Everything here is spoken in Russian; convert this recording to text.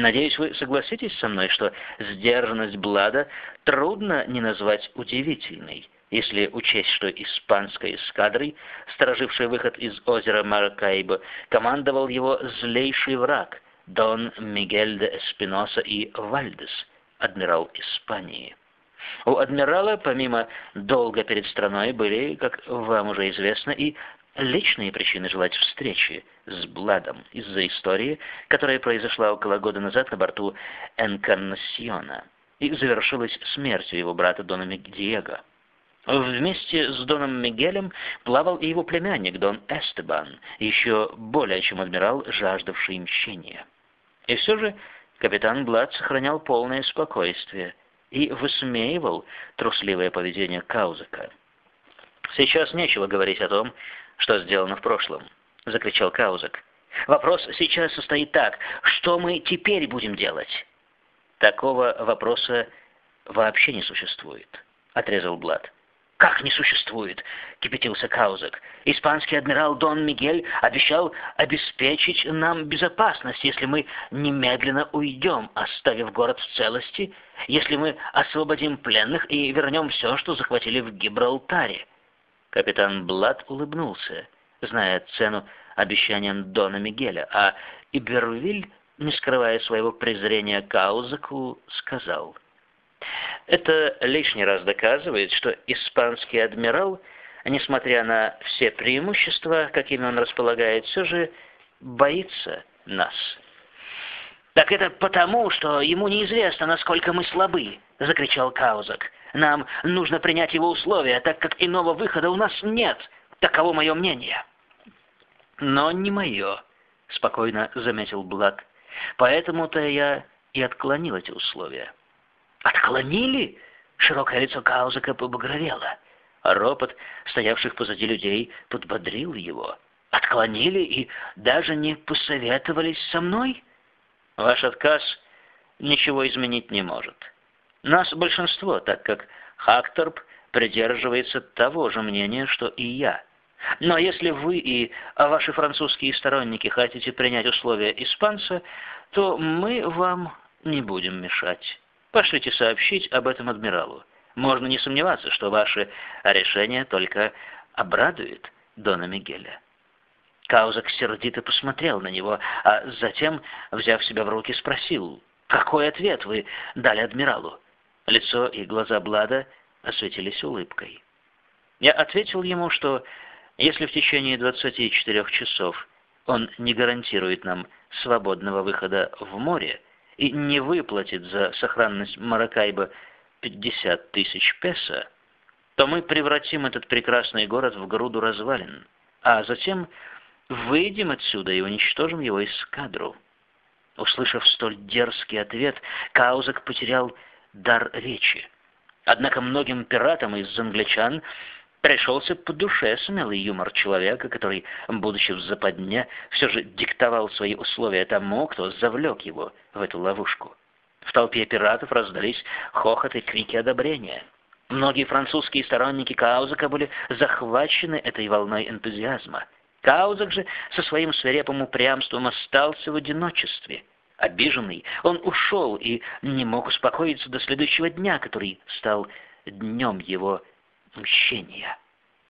Надеюсь, вы согласитесь со мной, что сдержанность Блада трудно не назвать удивительной, если учесть, что испанской эскадрой, сторожившей выход из озера Маракайбо, командовал его злейший враг Дон Мигель де Эспиноса и Вальдес, адмирал Испании. У адмирала, помимо долга перед страной, были, как вам уже известно, и личные причины желать встречи с Бладом из-за истории, которая произошла около года назад на борту Энкарнасьона и завершилась смертью его брата Дона Диего. Вместе с Доном Мигелем плавал и его племянник Дон Эстебан, еще более чем адмирал, жаждавший мщения. И все же капитан Блад сохранял полное спокойствие и высмеивал трусливое поведение Каузека. Сейчас нечего говорить о том, что сделано в прошлом», — закричал Каузек. «Вопрос сейчас состоит так, что мы теперь будем делать?» «Такого вопроса вообще не существует», — отрезал Блад. «Как не существует?» — кипятился Каузек. «Испанский адмирал Дон Мигель обещал обеспечить нам безопасность, если мы немедленно уйдем, оставив город в целости, если мы освободим пленных и вернем все, что захватили в Гибралтаре». Капитан Блад улыбнулся, зная цену обещаниям Дона Мигеля, а Ибервиль, не скрывая своего презрения к Аузаку, сказал, «Это лишний раз доказывает, что испанский адмирал, несмотря на все преимущества, какими он располагает, все же боится нас». «Так это потому, что ему неизвестно, насколько мы слабы», — закричал Каузак. Нам нужно принять его условия, так как иного выхода у нас нет. Таково мое мнение». «Но не мое», — спокойно заметил Блак. «Поэтому-то я и отклонил эти условия». «Отклонили?» Широкое лицо Каузака побагровело. Ропот стоявших позади людей подбодрил его. «Отклонили и даже не посоветовались со мной?» «Ваш отказ ничего изменить не может». Нас большинство, так как Хакторп придерживается того же мнения, что и я. Но если вы и ваши французские сторонники хотите принять условия испанца, то мы вам не будем мешать. Пошлите сообщить об этом адмиралу. Можно не сомневаться, что ваше решение только обрадует Дона Мигеля. Каузак сердито посмотрел на него, а затем, взяв себя в руки, спросил, «Какой ответ вы дали адмиралу?» Лицо и глаза Блада осветились улыбкой. Я ответил ему, что если в течение 24 часов он не гарантирует нам свободного выхода в море и не выплатит за сохранность Маракайба 50 тысяч песо, то мы превратим этот прекрасный город в груду развалин, а затем выйдем отсюда и уничтожим его эскадру. Услышав столь дерзкий ответ, Каузак потерял дар речи. Однако многим пиратам из англичан пришелся по душе смелый юмор человека, который, будучи в западне, все же диктовал свои условия тому, кто завлек его в эту ловушку. В толпе пиратов раздались хохот и крики одобрения. Многие французские сторонники Каузака были захвачены этой волной энтузиазма. Каузак же со своим свирепым упрямством остался в одиночестве – Обиженный, он ушел и не мог успокоиться до следующего дня, который стал днем его мщения.